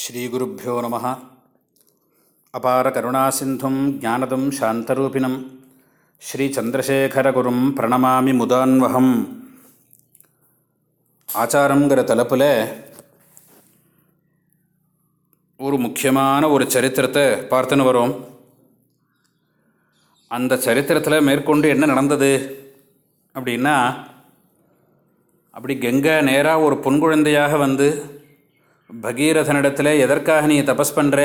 ஸ்ரீகுருப்போ நம. அபார கருணாசிந்தும் ஜானதம் சாந்தரூபிணம். ஸ்ரீச்சந்திரசேகரகுரும் பிரணமாமி முதான்வகம். ஆச்சாரங்கிற தலைப்பில் ஒரு முக்கியமான ஒரு சரித்திரத்தை பார்த்துன்னு வரும். அந்த சரித்திரத்தில் மேற்கொண்டு என்ன நடந்தது அப்படின்னா அப்படி கங்கை நேராக ஒரு பொன் குழந்தையாக வந்து பகீரதனிடத்தில் எதற்காக நீ தபஸ் பண்ணுற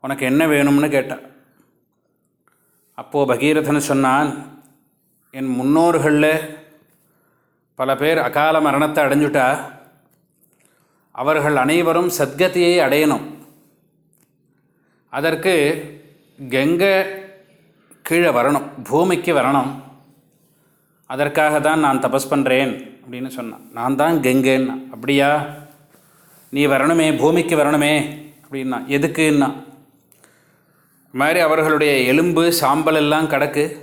உனக்கு என்ன வேணும்னு கேட்டான் அப்போது பகீரதன் சொன்னான் என் முன்னோர்களில் பல பேர் அகால மரணத்தை அடைஞ்சுட்டா. அவர்கள் அனைவரும் சத்கதியை அடையணும். அதற்கு கங்கை கீழே வரணும் பூமிக்கு வரணும். அதற்காக தான் நான் தபஸ் பண்ணுறேன் அப்படின்னு சொன்னான். நான் தான் கெங்கேன்னா அப்படியா? நீ வரணுமே பூமிக்கு வரணுமே அப்படின்னா எதுக்குன்னா? மாதிரி அவர்களுடைய எலும்பு சாம்பல் எல்லாம் கிடக்கு.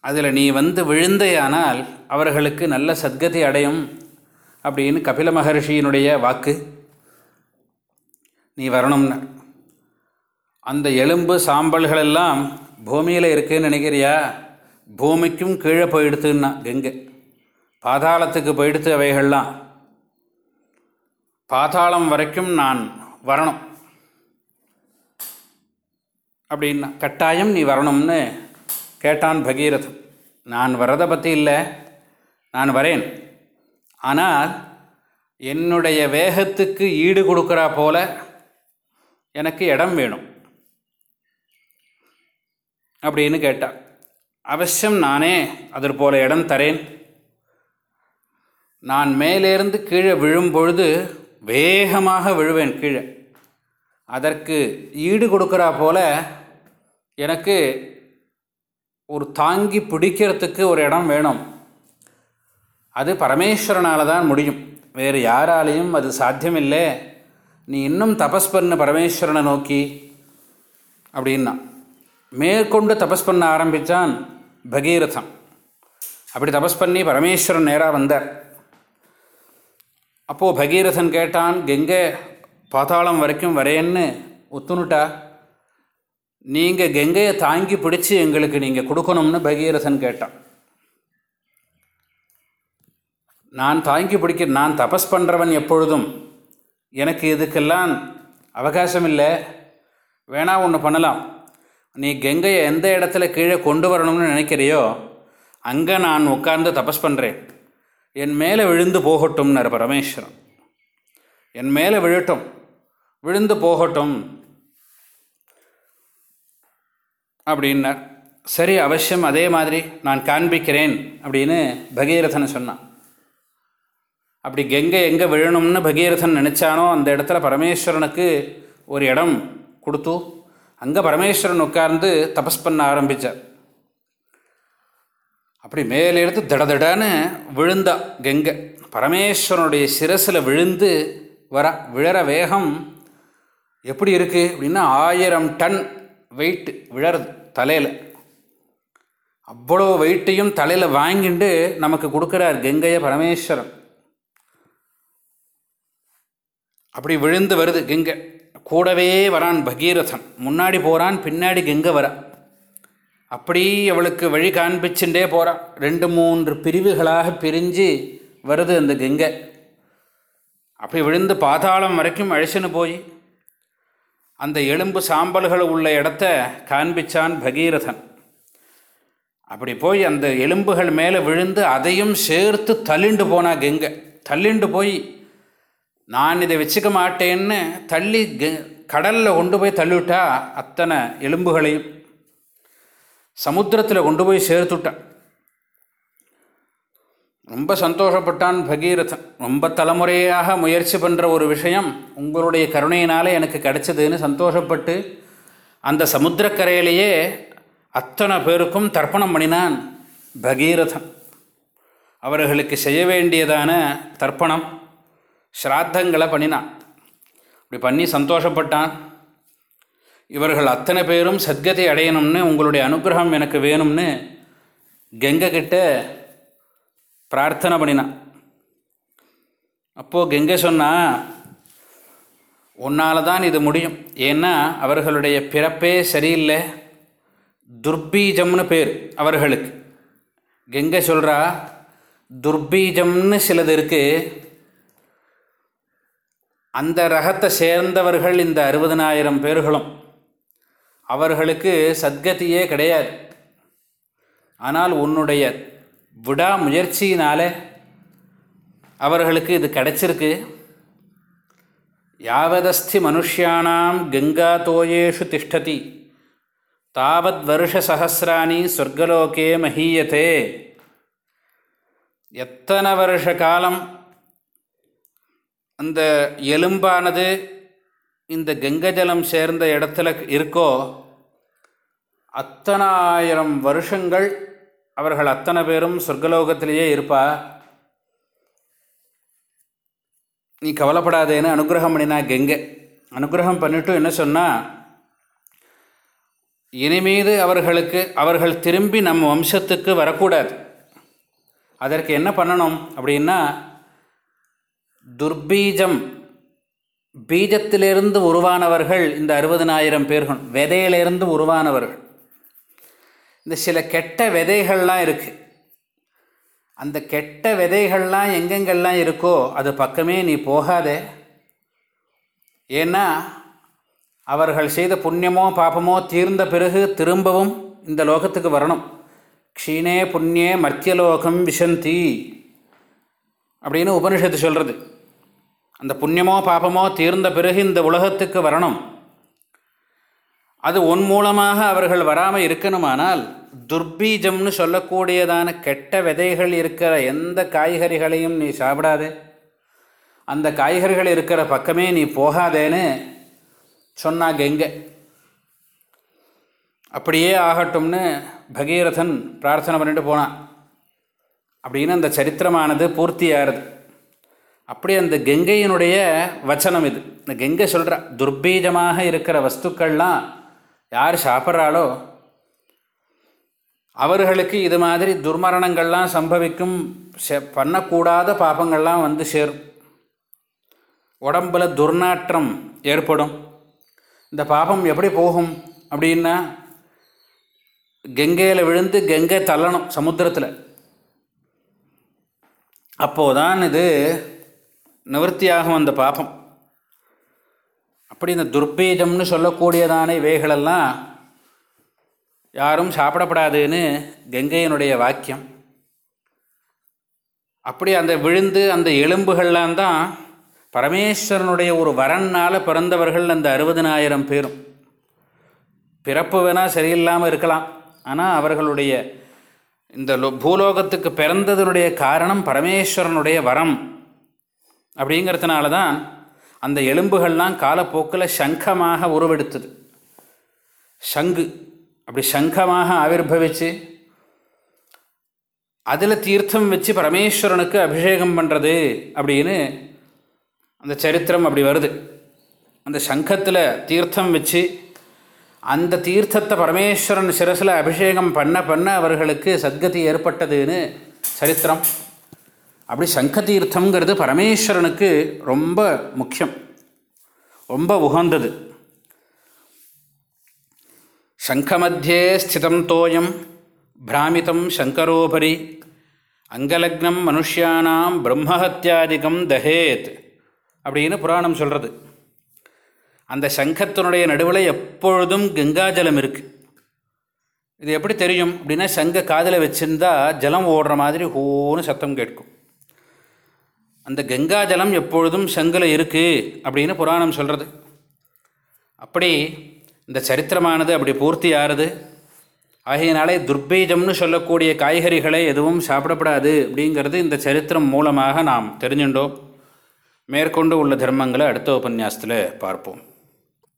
அதில் நீ வந்து விழுந்தையானால் அவர்களுக்கு நல்ல சத்கதி அடையும் அப்படின்னு கபில மகர்ஷியினுடைய வாக்கு. நீ வரணும்னா. அந்த எலும்பு சாம்பல்களெல்லாம் பூமியில் இருக்குன்னு நினைக்கிறியா? பூமிக்கும் கீழே போயிடுத்துன்னா கங்கை. பாதாளத்துக்கு போயிடுத்து அவைகள்லாம். பாதாளம் வரைக்கும் நான் வரணும். அப்படின்னா கட்டாயம் நீ வரணும்னு கேட்டான் பகீரதன். நான் வரதை பற்றி இல்லை நான் வரேன். ஆனால் என்னுடைய வேகத்துக்கு ஈடு கொடுக்குறா போல எனக்கு இடம் வேணும். அப்படின்னு கேட்டான் அவசியம் நானே அதற்கு போல இடம் தரேன். நான் மேலேருந்து கீழே விழும்பொழுது வேகமாக விழுவேன் கீழே. அதற்கு ஈடு கொடுக்குறா போல எனக்கு ஒரு தாங்கி பிடிக்கிறதுக்கு ஒரு இடம் வேணும். அது பரமேஸ்வரனால் தான் முடியும். வேறு யாராலையும் அது சாத்தியமில்லை. நீ இன்னும் தபஸ் பண்ணு பரமேஸ்வரனை நோக்கி அப்படின்னா. மேற்கொண்டு தபஸ் பண்ண ஆரம்பித்தான் பகீரதம். அப்படி தபஸ் பண்ணி பரமேஸ்வரன் நேராக வந்தார். அப்போது பகீரதன் கேட்டான் கெங்கை பாதாளம் வரைக்கும் வரேன்னு ஒத்துணுட்டா? நீங்கள் கெங்கையை தாங்கி பிடிச்சி எங்களுக்கு நீங்கள் கொடுக்கணும்னு பகீரதன் கேட்டான். நான் தாங்கி பிடிக்க நான் தபஸ் பண்ணுறவன் எப்பொழுதும். எனக்கு இதுக்கெல்லாம் அவகாசம் இல்லை வேணா ஒன்று பண்ணலாம். நீ கெங்கையை எந்த இடத்துல கீழே கொண்டு வரணும்னு நினைக்கிறியோ அங்கே நான் உட்கார்ந்து தபஸ் பண்ணுறேன் என் மேலே விழுந்து போகட்டும்னார் பரமேஸ்வரன். என் மேலே விழட்டும். விழுந்து போகட்டும். அப்படின்னார். சரி அவசியம் அதே மாதிரி நான் காண்பிக்கிறேன் அப்படின்னு பகீரதன் சொன்னான். அப்படி கெங்கை எங்கே விழணும்னு பகீரதன் நினச்சானோ அந்த இடத்துல பரமேஸ்வரனுக்கு ஒரு இடம் கொடுத்து அங்கே பரமேஸ்வரன் உட்கார்ந்து தபஸ் பண்ண ஆரம்பித்தார் அப்படி மேலிருந்து திடதிடன்னு விழுந்தா கெங்கை. பரமேஸ்வரனுடைய சிரசில் விழுந்து வர விழற வேகம் எப்படி இருக்குது அப்படின்னா ஆயிரம் டன் வெயிட் விழறது தலையில். அவ்வளோ வெயிட்டையும் தலையில் வாங்கிட்டு நமக்கு கொடுக்குறார் கங்கைய பரமேஸ்வரன். அப்படி விழுந்து வருது கெங்கை. கூடவே வரான் பகீரதன். முன்னாடி போகிறான் பின்னாடி கெங்கை வரான் அப்படி அவளுக்கு வழி காண்பிச்சுட்டே போகிறான் ரெண்டு மூன்று பிரிவுகளாக பிரிஞ்சு வருது அந்த கங்கை. அப்படி விழுந்து பாதாளம் வரைக்கும் அழிச்சுன்னு போய் அந்த எலும்பு சாம்பல்கள் உள்ள இடத்த காண்பிச்சான் பகீரதன். அப்படி போய் அந்த எலும்புகள் மேலே விழுந்து அதையும் சேர்த்து தள்ளிண்டு போனா கெங்கை. தள்ளிண்டு போய் நான் இதை வச்சுக்க மாட்டேன்னு தள்ளி கடலில் கொண்டு போய் தள்ளிவிட்டா அத்தனை எலும்புகளையும். சமுத்திரத்தில் கொண்டு போய் சேர்த்துட்டான். ரொம்ப சந்தோஷப்பட்டான் பகீரதன். ரொம்ப தலைமுறையாக முயற்சி பண்ணுற ஒரு விஷயம் உங்களுடைய கருணையினால் எனக்கு கிடைச்சதுன்னு சந்தோஷப்பட்டு அந்த சமுத்திரக்கரையிலேயே அத்தனை பேருக்கும் தர்ப்பணம் பண்ணினான் பகீரதன். அவர்களுக்கு செய்ய வேண்டியதான தர்ப்பணம் ஸ்ராத்தங்களை பண்ணினான். இப்படி பண்ணி சந்தோஷப்பட்டான். இவர்கள் அத்தனை பேரும் சத்கதை அடையணும்னு உங்களுடைய அனுகிரகம் எனக்கு வேணும்னு கங்கை கிட்ட பிரார்த்தனை பண்ணினான் அப்போது கங்கை சொன்னால் உன்னால் தான் இது முடியும். ஏன்னா அவர்களுடைய பிறப்பே சரியில்லை. துர்பீஜம்னு பேர் அவர்களுக்கு. கெங்கை சொல்கிறா துர்பீஜம்னு சிலது இருக்குது அந்த ரகத்தை சேர்ந்தவர்கள் இந்த அறுபதனாயிரம் பேர்களும் அவர்களுக்கு சத்கதியே கிடையாது. ஆனால் உன்னுடைய விடா முயற்சியினால் அவர்களுக்கு இது கிடைச்சிருக்கு. யாவதஸ்தி மனுஷியானாம் கங்கா தோயேஷு திஷ்டதி. தாவத் வருஷ சகசிராணி சொர்க்கலோகே மஹீயத்தே எத்தனை வருஷ காலம் அந்த எலும்பானது இந்த கங்கஜலம் சேர்ந்த இடத்துல இருக்கோ அத்தனாயிரம் வருஷங்கள் அவர்கள் அத்தனை பேரும் சொர்க்கலோகத்திலேயே இருப்பா? நீ கவலைப்படாதேன்னு அனுகிரகம் பண்ணினா கெங்கை. அனுகிரகம் பண்ணிவிட்டு என்ன சொன்னால் இனிமீது அவர்களுக்கு அவர்கள் திரும்பி நம் வம்சத்துக்கு வரக்கூடாது. அதற்கு என்ன பண்ணணும் அப்படின்னா துர்பீஜம் பீஜத்திலிருந்து உருவானவர்கள் இந்த அறுபதனாயிரம் பேர்கள் விதையிலிருந்து உருவானவர்கள். இந்த சில கெட்ட விதைகள்லாம் இருக்குது அந்த கெட்ட விதைகள்லாம் எங்கெங்கெல்லாம் இருக்கோ அது பக்கமே நீ போகாதே. ஏன்னா அவர்கள் செய்த புண்ணியமோ பாபமோ தீர்ந்த பிறகு திரும்பவும் இந்த லோகத்துக்கு வரணும். க்ஷீணே புண்ணியே மர்த்தியலோகம் விசந்தி அப்படின்னு உபனிஷத்து சொல்கிறது அந்த புண்ணியமோ பாபமோ தீர்ந்த பிறகு இந்த உலகத்துக்கு வரணும். அது உன் மூலமாக அவர்கள் வராமல் இருக்கணுமானால் துர்பீஜம்னு சொல்லக்கூடியதான கெட்ட விதைகள் இருக்கிற எந்த காய்கறிகளையும் நீ சாப்பிடாதே. அந்த காய்கறிகள் இருக்கிற பக்கமே நீ போகாதேன்னு சொன்னாங்க எங்கே அப்படியே ஆகட்டும்னு பகீரதன் பிரார்த்தனை பண்ணிட்டு போனான். அப்படின்னு அந்த சரித்திரமானது பூர்த்தியாகிறது. அப்படி அந்த கங்கையினுடைய வச்சனம் இது. இந்த கங்கை சொல்கிறா துர்பீஜமாக இருக்கிற வஸ்துக்கள்லாம் யார் சாப்பிட்றாளோ அவர்களுக்கு இது மாதிரி துர்மரணங்கள்லாம் சம்பவிக்கும் பண்ணக்கூடாத பாபங்கள்லாம் வந்து சேரும். உடம்பில் துர்நாற்றம் ஏற்படும். இந்த பாபம் எப்படி போகும் அப்படின்னா கங்கையில் விழுந்து கங்கை தள்ளணும் சமுத்திரத்தில். அப்போதான் இது நிவர்த்தியாகும் அந்த பாபம். அப்படி இந்த துர்பீஜம்னு சொல்லக்கூடியதான இவைகளெல்லாம் யாரும் சாப்பிடப்படாதுன்னு கங்கையினுடைய வாக்கியம். அப்படி அந்த விழுந்து அந்த எலும்புகள்லாம் தான் பரமேஸ்வரனுடைய ஒரு வரன்னால் பிறந்தவர்கள் அந்த அறுபதினாயிரம் பேரும். பிறப்பு வேணால் சரியில்லாமல் இருக்கலாம். ஆனால் அவர்களுடைய இந்த பூலோகத்துக்கு பிறந்ததனுடைய காரணம் பரமேஸ்வரனுடைய வரம். அப்படிங்கிறதுனால தான் அந்த எலும்புகள்லாம் காலப்போக்கில் சங்கமாக உருவெடுத்தது. சங்கு அப்படி சங்கமாக ஆவிர்வவிச்சு அதில் தீர்த்தம் வச்சு பரமேஸ்வரனுக்கு அபிஷேகம் பண்ணுறது அப்படின்னு அந்த சரித்திரம் அப்படி வருது. அந்த சங்கத்தில் தீர்த்தம் வச்சு அந்த தீர்த்தத்தை பரமேஸ்வரன் சிரசில் அபிஷேகம் பண்ண பண்ண அவர்களுக்கு சத்கதி ஏற்பட்டதுன்னு சரித்திரம். அப்படி சங்க தீர்த்தங்கிறது பரமேஸ்வரனுக்கு ரொம்ப முக்கியம். ரொம்ப உகந்தது. சங்கமத்தியே ஸ்திதம் தோயம் பிராமிதம் சங்கரோபரி அங்கலக்னம் மனுஷியானாம் பிரம்மஹத்தியாதிகம் தஹேத் அப்படின்னு புராணம் சொல்கிறது அந்த சங்கத்தினுடைய நடுவில் எப்பொழுதும் கங்காஜலம் இருக்குது இது எப்படி தெரியும் அப்படின்னா சங்க காதில் வச்சுருந்தா ஜலம் ஓடுற மாதிரி ஹோன்னு சத்தம் கேட்கும். அந்த கங்காஜலம் எப்பொழுதும் சங்கில் இருக்குது அப்படின்னு புராணம் சொல்கிறது அப்படி இந்த சரித்திரமானது அப்படி பூர்த்தி ஆறுது. ஆகையினாலே துர்பீஜம்னு சொல்லக்கூடிய காய்கறிகளை எதுவும் சாப்பிடப்படாது அப்படிங்கிறது இந்த சரித்திரம் மூலமாக நாம் தெரிஞ்சுட்டோம் மேற்கொண்டு உள்ள தர்மங்களை அடுத்த உபன்யாசத்தில் பார்ப்போம்.